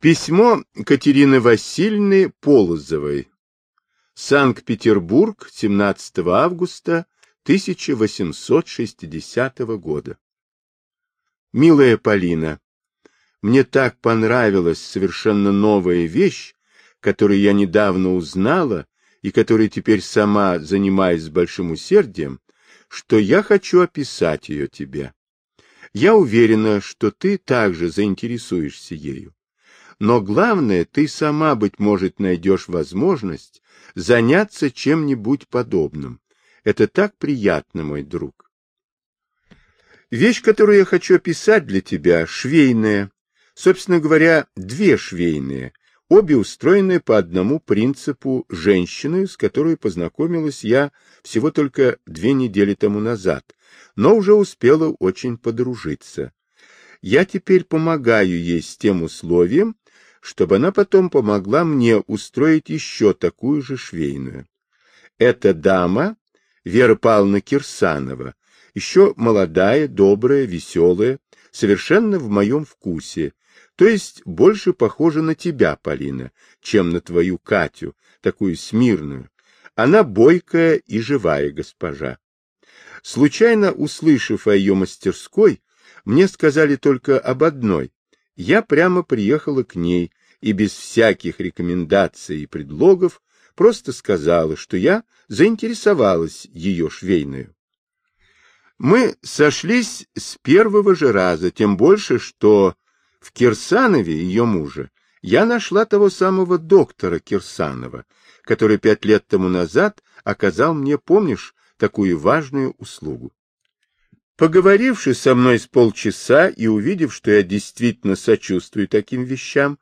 Письмо Катерины Васильевны Полозовой. Санкт-Петербург, 17 августа 1860 года. Милая Полина, мне так понравилась совершенно новая вещь, которую я недавно узнала и которой теперь сама занимаюсь с большим усердием, что я хочу описать ее тебе. Я уверена, что ты также заинтересуешься ею. Но главное, ты сама, быть может, найдешь возможность заняться чем-нибудь подобным. Это так приятно, мой друг. Вещь, которую я хочу описать для тебя, швейная. Собственно говоря, две швейные, обе устроены по одному принципу женщины, с которой познакомилась я всего только две недели тому назад, но уже успела очень подружиться. Я теперь помогаю ей с тем условием, чтобы она потом помогла мне устроить еще такую же швейную. Эта дама, Вера Павловна Кирсанова, еще молодая, добрая, веселая, совершенно в моем вкусе, то есть больше похожа на тебя, Полина, чем на твою Катю, такую смирную. Она бойкая и живая госпожа. Случайно услышав о ее мастерской, мне сказали только об одной. Я прямо приехала к ней и без всяких рекомендаций и предлогов просто сказала, что я заинтересовалась ее швейную. Мы сошлись с первого же раза, тем больше, что в Кирсанове, ее мужа, я нашла того самого доктора Кирсанова, который пять лет тому назад оказал мне, помнишь, такую важную услугу. Поговоривши со мной с полчаса и увидев, что я действительно сочувствую таким вещам,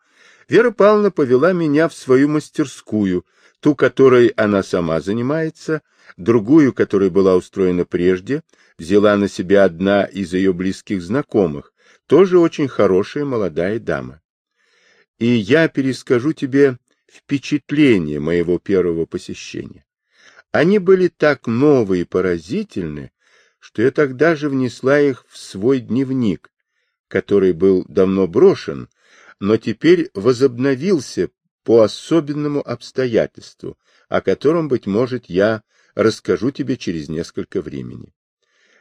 Вера Павловна повела меня в свою мастерскую, ту, которой она сама занимается, другую, которая была устроена прежде, взяла на себя одна из ее близких знакомых, тоже очень хорошая молодая дама. И я перескажу тебе впечатления моего первого посещения. Они были так новые и поразительны, что я тогда же внесла их в свой дневник, который был давно брошен, но теперь возобновился по особенному обстоятельству, о котором, быть может, я расскажу тебе через несколько времени.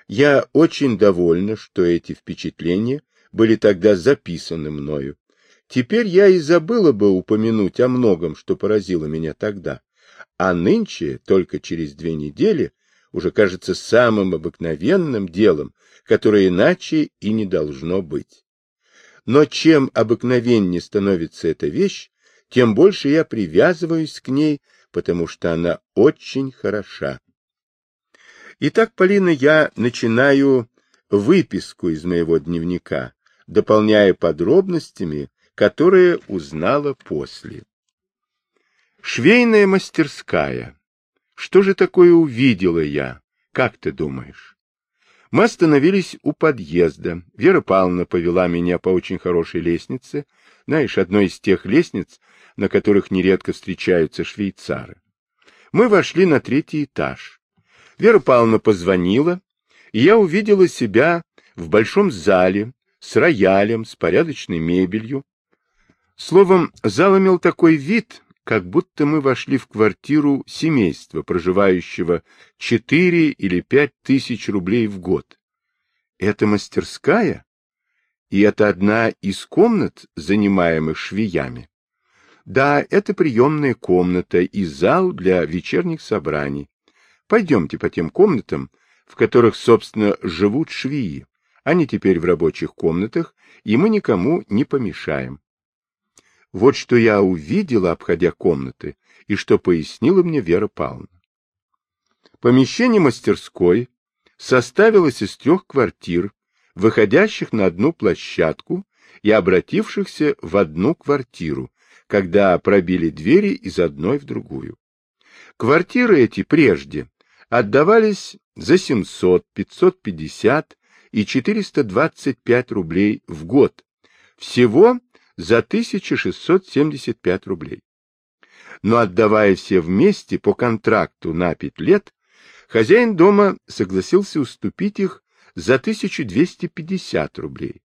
Я очень довольна, что эти впечатления были тогда записаны мною. Теперь я и забыла бы упомянуть о многом, что поразило меня тогда. А нынче, только через две недели, уже кажется самым обыкновенным делом, которое иначе и не должно быть. Но чем обыкновеннее становится эта вещь, тем больше я привязываюсь к ней, потому что она очень хороша. Итак, Полина, я начинаю выписку из моего дневника, дополняя подробностями, которые узнала после. Швейная мастерская. Что же такое увидела я? Как ты думаешь? Мы остановились у подъезда. Вера Павловна повела меня по очень хорошей лестнице, знаешь, одной из тех лестниц, на которых нередко встречаются швейцары. Мы вошли на третий этаж. Вера Павловна позвонила, и я увидела себя в большом зале с роялем, с порядочной мебелью. Словом, зал имел такой вид, как будто мы вошли в квартиру семейства, проживающего четыре или пять тысяч рублей в год. Это мастерская? И это одна из комнат, занимаемых швеями? Да, это приемная комната и зал для вечерних собраний. Пойдемте по тем комнатам, в которых, собственно, живут швеи. Они теперь в рабочих комнатах, и мы никому не помешаем. Вот что я увидела, обходя комнаты, и что пояснила мне Вера Павловна. Помещение мастерской составилось из трех квартир, выходящих на одну площадку и обратившихся в одну квартиру, когда пробили двери из одной в другую. Квартиры эти прежде отдавались за 700, 550 и 425 рублей в год. Всего за 1675 рублей. Но отдавая все вместе по контракту на 5 лет, хозяин дома согласился уступить их за 1250 рублей.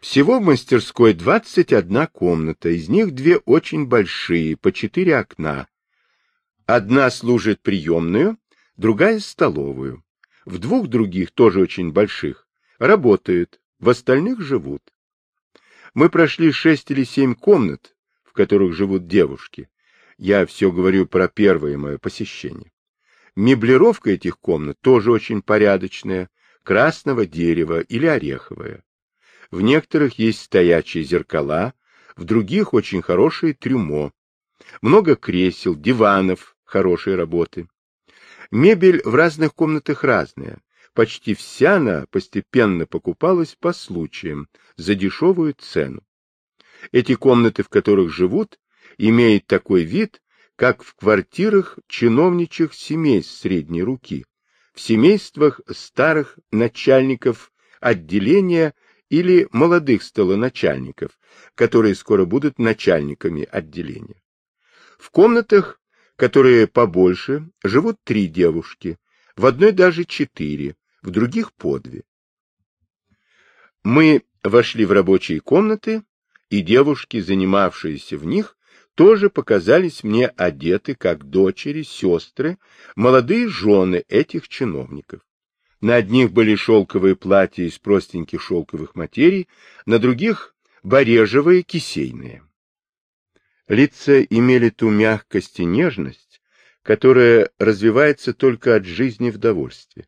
Всего в мастерской 21 комната, из них две очень большие, по четыре окна. Одна служит приемную, другая — столовую. В двух других, тоже очень больших, работают, в остальных живут. Мы прошли шесть или семь комнат, в которых живут девушки. Я все говорю про первое мое посещение. Меблировка этих комнат тоже очень порядочная, красного дерева или ореховая. В некоторых есть стоячие зеркала, в других очень хорошие трюмо. Много кресел, диванов хорошей работы. Мебель в разных комнатах разная. Почти вся она постепенно покупалась по случаям, за дешевую цену. Эти комнаты, в которых живут, имеют такой вид, как в квартирах чиновничьих семейств средней руки, в семействах старых начальников отделения или молодых столоначальников, которые скоро будут начальниками отделения. В комнатах, которые побольше, живут три девушки, в одной даже четыре, в других по две. Мы вошли в рабочие комнаты, и девушки, занимавшиеся в них, тоже показались мне одеты как дочери, сестры, молодые жены этих чиновников. На одних были шелковые платья из простеньких шелковых материй, на других — барежевые кисейные. Лица имели ту мягкость и нежность, которая развивается только от жизни в довольстве.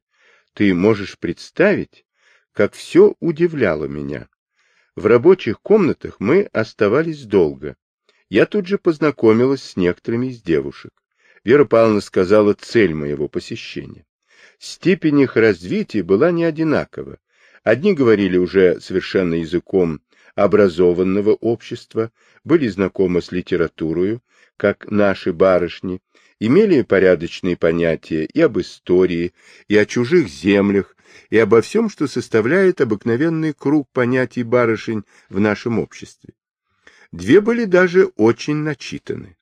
Ты можешь представить, как все удивляло меня. В рабочих комнатах мы оставались долго, я тут же познакомилась с некоторыми из девушек. Вера Павловна сказала цель моего посещения. Степень их развития была не одинакова. Одни говорили уже совершенно языком образованного общества, были знакомы с литературой, как наши барышни, имели порядочные понятия и об истории, и о чужих землях, и обо всем, что составляет обыкновенный круг понятий барышень в нашем обществе. Две были даже очень начитаны.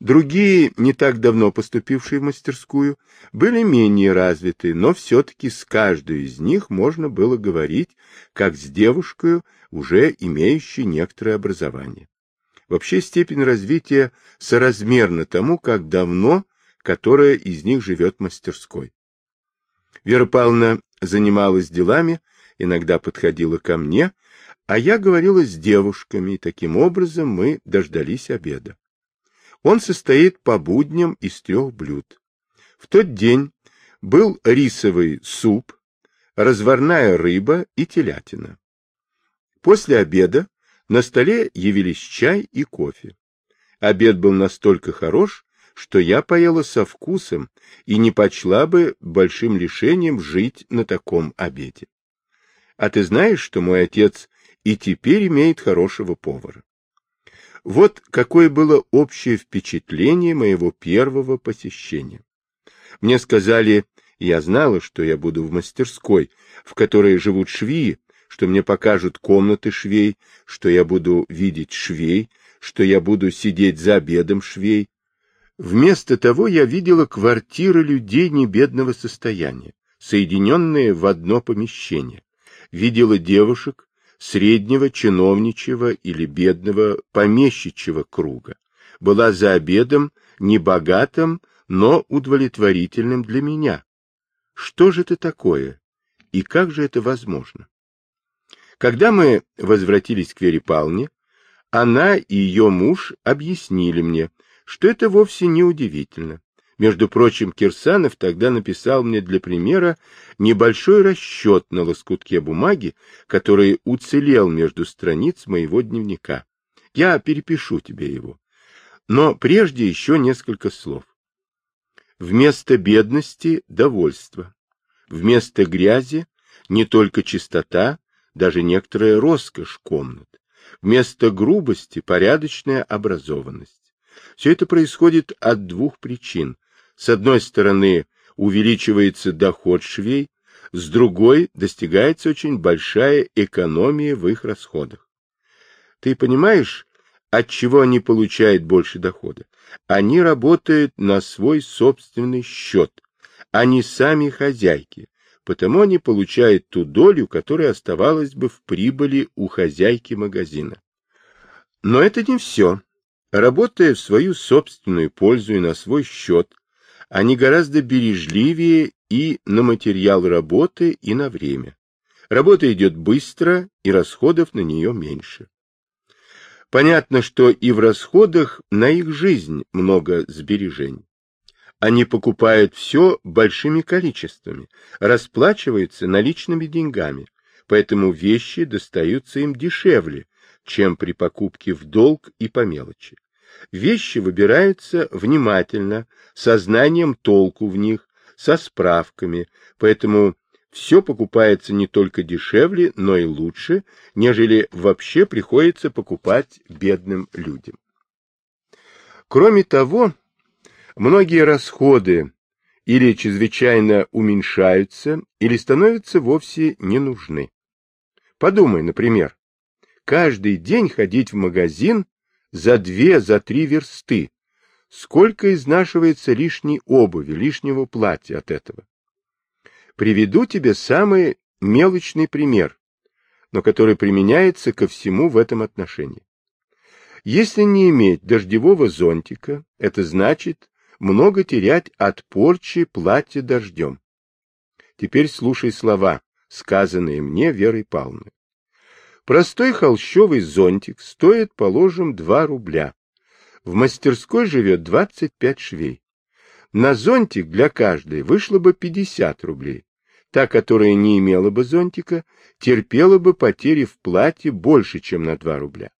Другие, не так давно поступившие в мастерскую, были менее развиты, но все-таки с каждой из них можно было говорить, как с девушкой, уже имеющей некоторое образование. Вообще степень развития соразмерна тому, как давно которая из них живет мастерской. Вера Павловна занималась делами, иногда подходила ко мне а я говорила с девушками, и таким образом мы дождались обеда. Он состоит по будням из трех блюд. В тот день был рисовый суп, разварная рыба и телятина. После обеда на столе явились чай и кофе. Обед был настолько хорош, что я поела со вкусом и не почла бы большим лишением жить на таком обеде. А ты знаешь, что мой отец и теперь имеет хорошего повара. Вот какое было общее впечатление моего первого посещения. Мне сказали, я знала, что я буду в мастерской, в которой живут швеи, что мне покажут комнаты швей, что я буду видеть швей, что я буду сидеть за обедом швей. Вместо того я видела квартиры людей небедного состояния, соединенные в одно помещение. Видела девушек, среднего чиновничьего или бедного помещичьего круга, была за обедом небогатым, но удовлетворительным для меня. Что же это такое? И как же это возможно? Когда мы возвратились к Вере Павловне, она и ее муж объяснили мне, что это вовсе не удивительно. Между прочим, Кирсанов тогда написал мне для примера небольшой расчет на лоскутке бумаги, который уцелел между страниц моего дневника. Я перепишу тебе его. Но прежде еще несколько слов. Вместо бедности — довольство. Вместо грязи — не только чистота, даже некоторая роскошь комнат. Вместо грубости — порядочная образованность. Все это происходит от двух причин с одной стороны увеличивается доход швей, с другой достигается очень большая экономия в их расходах. Ты понимаешь, от чего они получают больше дохода? Они работают на свой собственный счет. Они сами хозяйки, потому они получают ту долю, которая оставалась бы в прибыли у хозяйки магазина. Но это не все. Работая в свою собственную пользу и на свой счет, они гораздо бережливее и на материал работы, и на время. Работа идет быстро, и расходов на нее меньше. Понятно, что и в расходах на их жизнь много сбережений. Они покупают все большими количествами, расплачиваются наличными деньгами, поэтому вещи достаются им дешевле, чем при покупке в долг и по мелочи. Вещи выбираются внимательно, со знанием толку в них, со справками, поэтому все покупается не только дешевле, но и лучше, нежели вообще приходится покупать бедным людям. Кроме того, многие расходы или чрезвычайно уменьшаются, или становятся вовсе не нужны. Подумай, например, каждый день ходить в магазин за две, за три версты. Сколько изнашивается лишней обуви, лишнего платья от этого? Приведу тебе самый мелочный пример, но который применяется ко всему в этом отношении. Если не иметь дождевого зонтика, это значит много терять от порчи платья дождем. Теперь слушай слова, сказанные мне Верой Павловной. Простой холщовый зонтик стоит, положим, 2 рубля. В мастерской живет 25 швей. На зонтик для каждой вышло бы 50 рублей. Та, которая не имела бы зонтика, терпела бы потери в платье больше, чем на 2 рубля.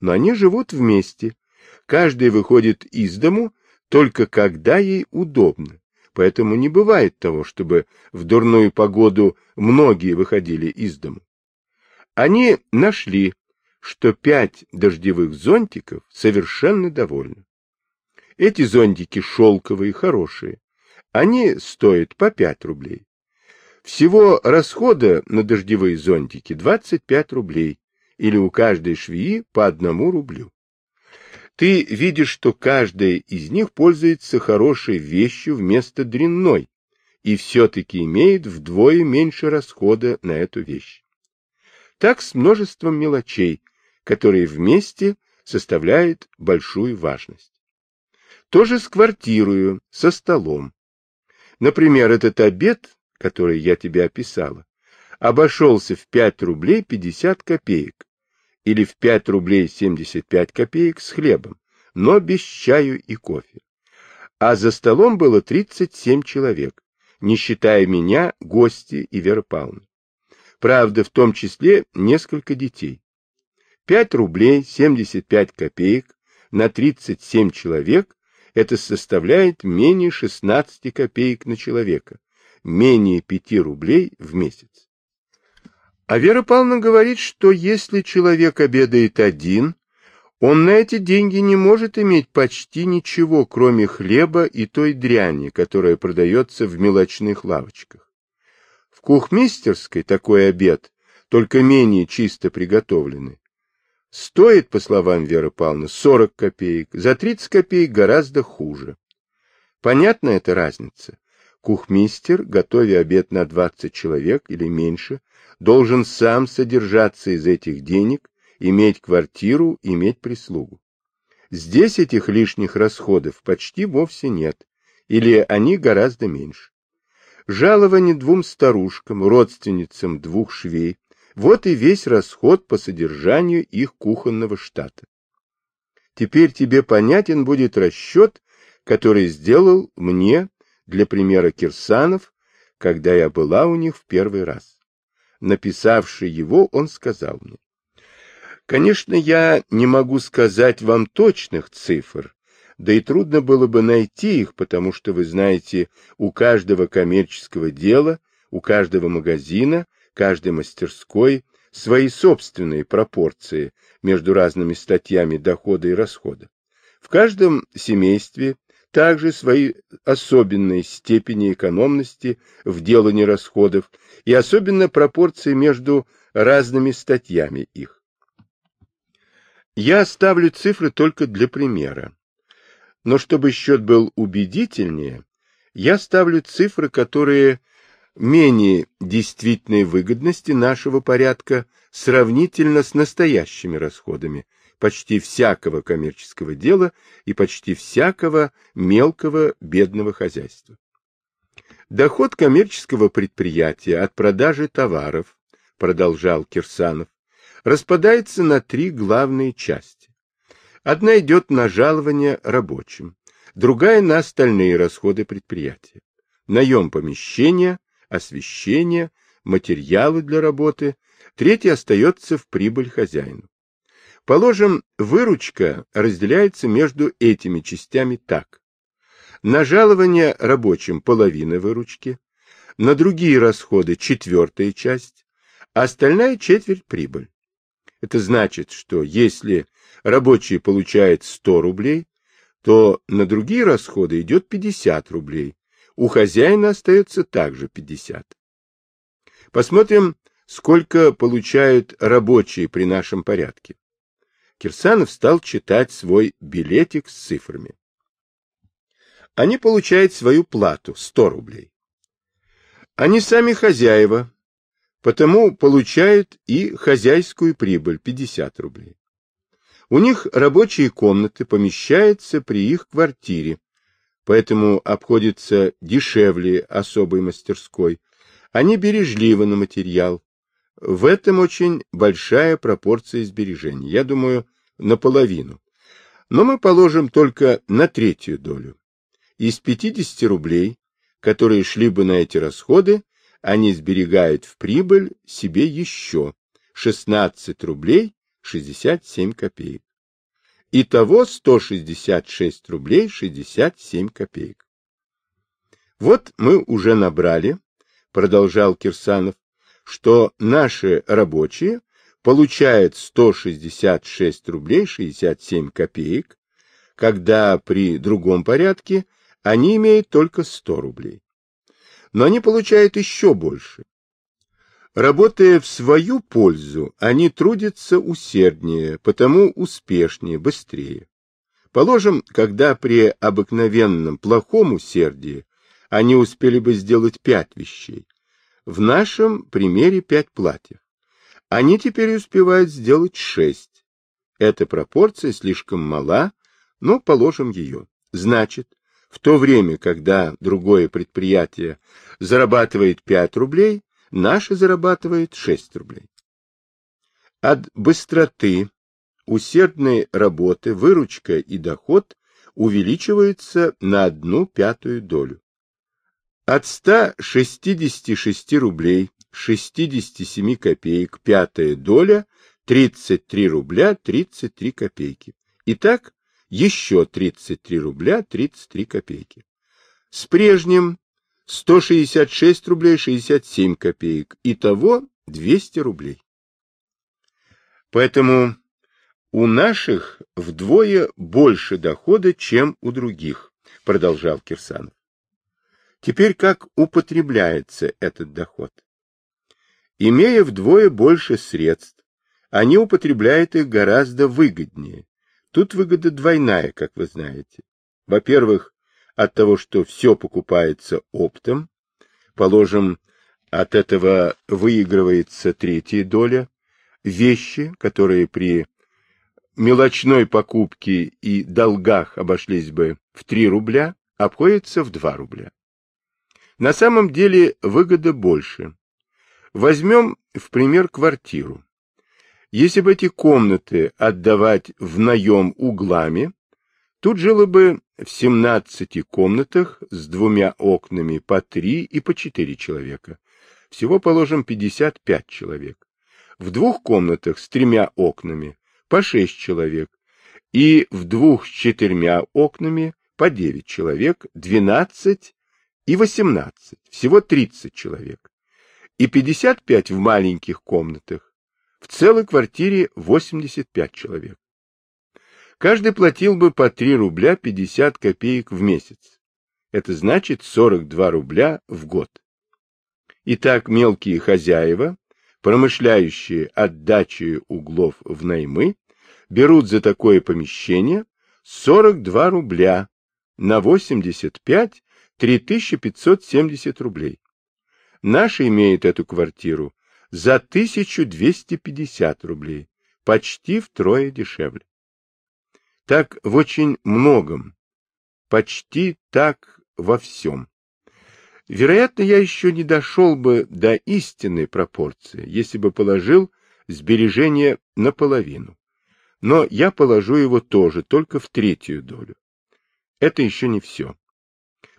Но они живут вместе. Каждый выходит из дому только когда ей удобно. Поэтому не бывает того, чтобы в дурную погоду многие выходили из дому. Они нашли, что пять дождевых зонтиков совершенно довольны. Эти зонтики шелковые, хорошие. Они стоят по 5 рублей. Всего расхода на дождевые зонтики 25 рублей, или у каждой швеи по одному рублю. Ты видишь, что каждая из них пользуется хорошей вещью вместо дрянной, и все-таки имеет вдвое меньше расхода на эту вещь. Так с множеством мелочей, которые вместе составляют большую важность. Тоже с квартирою, со столом. Например, этот обед, который я тебе описала, обошелся в 5 рублей 50 копеек или в 5 рублей 75 копеек с хлебом, но без чаю и кофе. А за столом было 37 человек, не считая меня, гости и Вера Павловна. Правда, в том числе несколько детей. 5 рублей 75 копеек на 37 человек это составляет менее 16 копеек на человека, менее 5 рублей в месяц. А Вера Павловна говорит, что если человек обедает один, он на эти деньги не может иметь почти ничего, кроме хлеба и той дряни, которая продается в мелочных лавочках. В кухмистерской такой обед, только менее чисто приготовленный, Стоит, по словам Веры Павловны, 40 копеек, за 30 копеек гораздо хуже. Понятна эта разница? Кухмистер, готовя обед на 20 человек или меньше, должен сам содержаться из этих денег, иметь квартиру, иметь прислугу. Здесь этих лишних расходов почти вовсе нет, или они гораздо меньше. Жалование двум старушкам, родственницам двух швей, вот и весь расход по содержанию их кухонного штата. Теперь тебе понятен будет расчет, который сделал мне для примера Кирсанов, когда я была у них в первый раз. Написавший его, он сказал мне. Конечно, я не могу сказать вам точных цифр, да и трудно было бы найти их, потому что, вы знаете, у каждого коммерческого дела, у каждого магазина каждой мастерской свои собственные пропорции между разными статьями дохода и расхода. В каждом семействе также свои особенные степени экономности в делании расходов и особенно пропорции между разными статьями их. Я ставлю цифры только для примера. Но чтобы счет был убедительнее, я ставлю цифры, которые менее действительной выгодности нашего порядка сравнительно с настоящими расходами почти всякого коммерческого дела и почти всякого мелкого бедного хозяйства. Доход коммерческого предприятия от продажи товаров, продолжал Кирсанов, распадается на три главные части. Одна идет на жалование рабочим, другая на остальные расходы предприятия. Наем помещения, освещение, материалы для работы, третья остается в прибыль хозяину. Положим, выручка разделяется между этими частями так. На жалование рабочим половина выручки, на другие расходы четвертая часть, а остальная четверть прибыль. Это значит, что если рабочий получает 100 рублей, то на другие расходы идет 50 рублей, у хозяина остается также 50. Посмотрим, сколько получают рабочие при нашем порядке. Кирсанов стал читать свой билетик с цифрами. Они получают свою плату 100 рублей. Они сами хозяева, потому получают и хозяйскую прибыль 50 рублей. У них рабочие комнаты помещаются при их квартире, поэтому обходится дешевле особой мастерской. Они бережливы на материал. В этом очень большая пропорция сбережений. Я думаю, наполовину. Но мы положим только на третью долю. Из 50 рублей, которые шли бы на эти расходы, они сберегают в прибыль себе еще 16 рублей 67 копеек. Итого 166 рублей 67 копеек. Вот мы уже набрали, продолжал Кирсанов, что наши рабочие получают 166 рублей 67 копеек, когда при другом порядке они имеют только 100 рублей. Но они получают еще больше. Работая в свою пользу, они трудятся усерднее, потому успешнее, быстрее. Положим, когда при обыкновенном плохом усердии они успели бы сделать пять вещей. В нашем примере пять платьев. Они теперь успевают сделать шесть. Эта пропорция слишком мала, но положим ее. Значит, в то время, когда другое предприятие зарабатывает 5 рублей, наше зарабатывает 6 рублей. От быстроты, усердной работы, выручка и доход увеличиваются на одну пятую долю. От 166 рублей 67 копеек пятая доля 33 рубля 33 копейки. Итак, еще 33 рубля 33 копейки. С прежним 166 рублей 67 копеек. Итого 200 рублей. Поэтому у наших вдвое больше дохода, чем у других, продолжал Кирсанов. Теперь как употребляется этот доход? Имея вдвое больше средств, они употребляют их гораздо выгоднее, Тут выгода двойная, как вы знаете. Во-первых, от того, что все покупается оптом, положим, от этого выигрывается третья доля, вещи, которые при мелочной покупке и долгах обошлись бы в 3 рубля, обходятся в 2 рубля. На самом деле выгода больше. Возьмем в пример квартиру. Если бы эти комнаты отдавать в наем углами, тут жило бы в 17 комнатах с двумя окнами по три и по четыре человека. Всего, положим, 55 человек. В двух комнатах с тремя окнами по шесть человек. И в двух с четырьмя окнами по девять человек, 12 и 18. Всего 30 человек. И 55 в маленьких комнатах в целой квартире 85 человек. Каждый платил бы по 3 рубля 50 копеек в месяц. Это значит 42 рубля в год. Итак, мелкие хозяева, промышляющие отдачей углов в наймы, берут за такое помещение 42 рубля на 85 3570 рублей. Наша имеет эту квартиру за 1250 рублей, почти втрое дешевле. Так в очень многом, почти так во всем. Вероятно, я еще не дошел бы до истинной пропорции, если бы положил сбережение наполовину. Но я положу его тоже, только в третью долю. Это еще не все.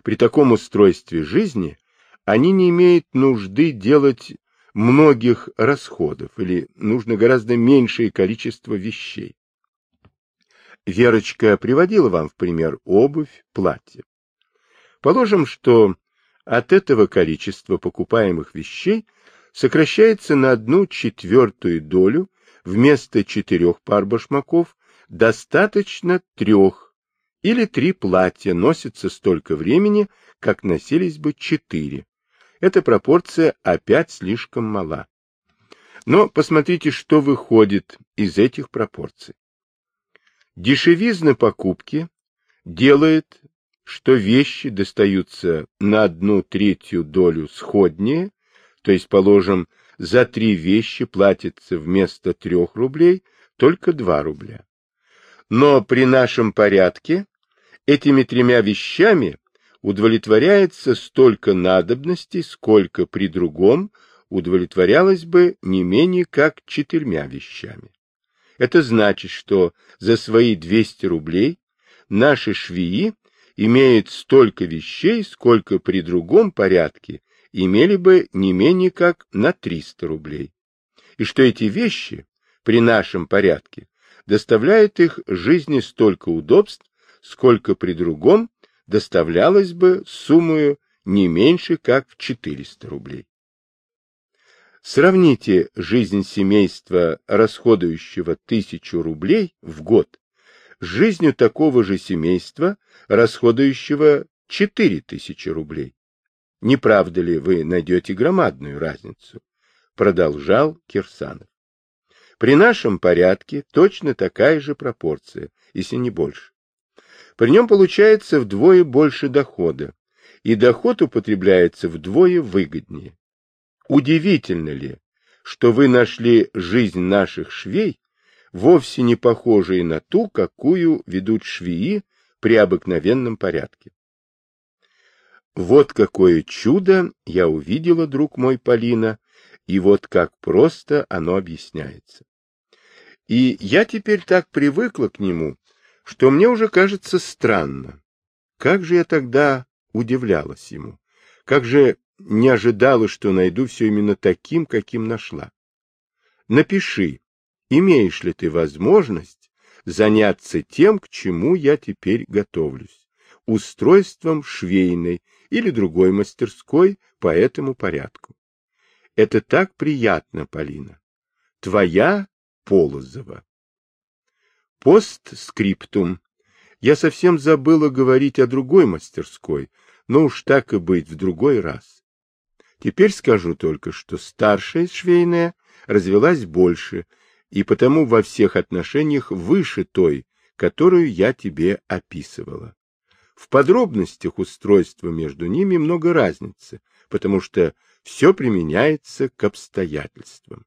При таком устройстве жизни они не имеют нужды делать многих расходов или нужно гораздо меньшее количество вещей. Верочка приводила вам в пример обувь, платье. Положим, что от этого количество покупаемых вещей сокращается на одну четвертую долю, вместо четырех пар башмаков достаточно трех, или три платья носятся столько времени, как носились бы четыре. Эта пропорция опять слишком мала. Но посмотрите, что выходит из этих пропорций. Дешевизна покупки делает что вещи достаются на одну третью долю сходнее, то есть, положим, за три вещи платится вместо трех рублей только два рубля. Но при нашем порядке этими тремя вещами удовлетворяется столько надобностей, сколько при другом удовлетворялось бы не менее как четырьмя вещами. Это значит, что за свои 200 рублей наши швеи имеет столько вещей, сколько при другом порядке имели бы не менее как на 300 рублей. И что эти вещи при нашем порядке доставляют их жизни столько удобств, сколько при другом доставлялось бы суммою не меньше как в 400 рублей. Сравните жизнь семейства, расходующего тысячу рублей в год, с жизнью такого же семейства, расходующего 4000 рублей. Не правда ли вы найдете громадную разницу? Продолжал Кирсанов. При нашем порядке точно такая же пропорция, если не больше. При нем получается вдвое больше дохода, и доход употребляется вдвое выгоднее. Удивительно ли, что вы нашли жизнь наших швей вовсе не похожие на ту, какую ведут швеи при обыкновенном порядке. Вот какое чудо я увидела, друг мой Полина, и вот как просто оно объясняется. И я теперь так привыкла к нему, что мне уже кажется странно. Как же я тогда удивлялась ему, как же не ожидала, что найду все именно таким, каким нашла. Напиши, имеешь ли ты возможность заняться тем, к чему я теперь готовлюсь, устройством швейной или другой мастерской по этому порядку. Это так приятно, Полина. Твоя Полозова. Постскриптум. Я совсем забыла говорить о другой мастерской, но уж так и быть в другой раз. Теперь скажу только, что старшая швейная развелась больше, и потому во всех отношениях выше той, которую я тебе описывала. В подробностях устройства между ними много разницы, потому что все применяется к обстоятельствам.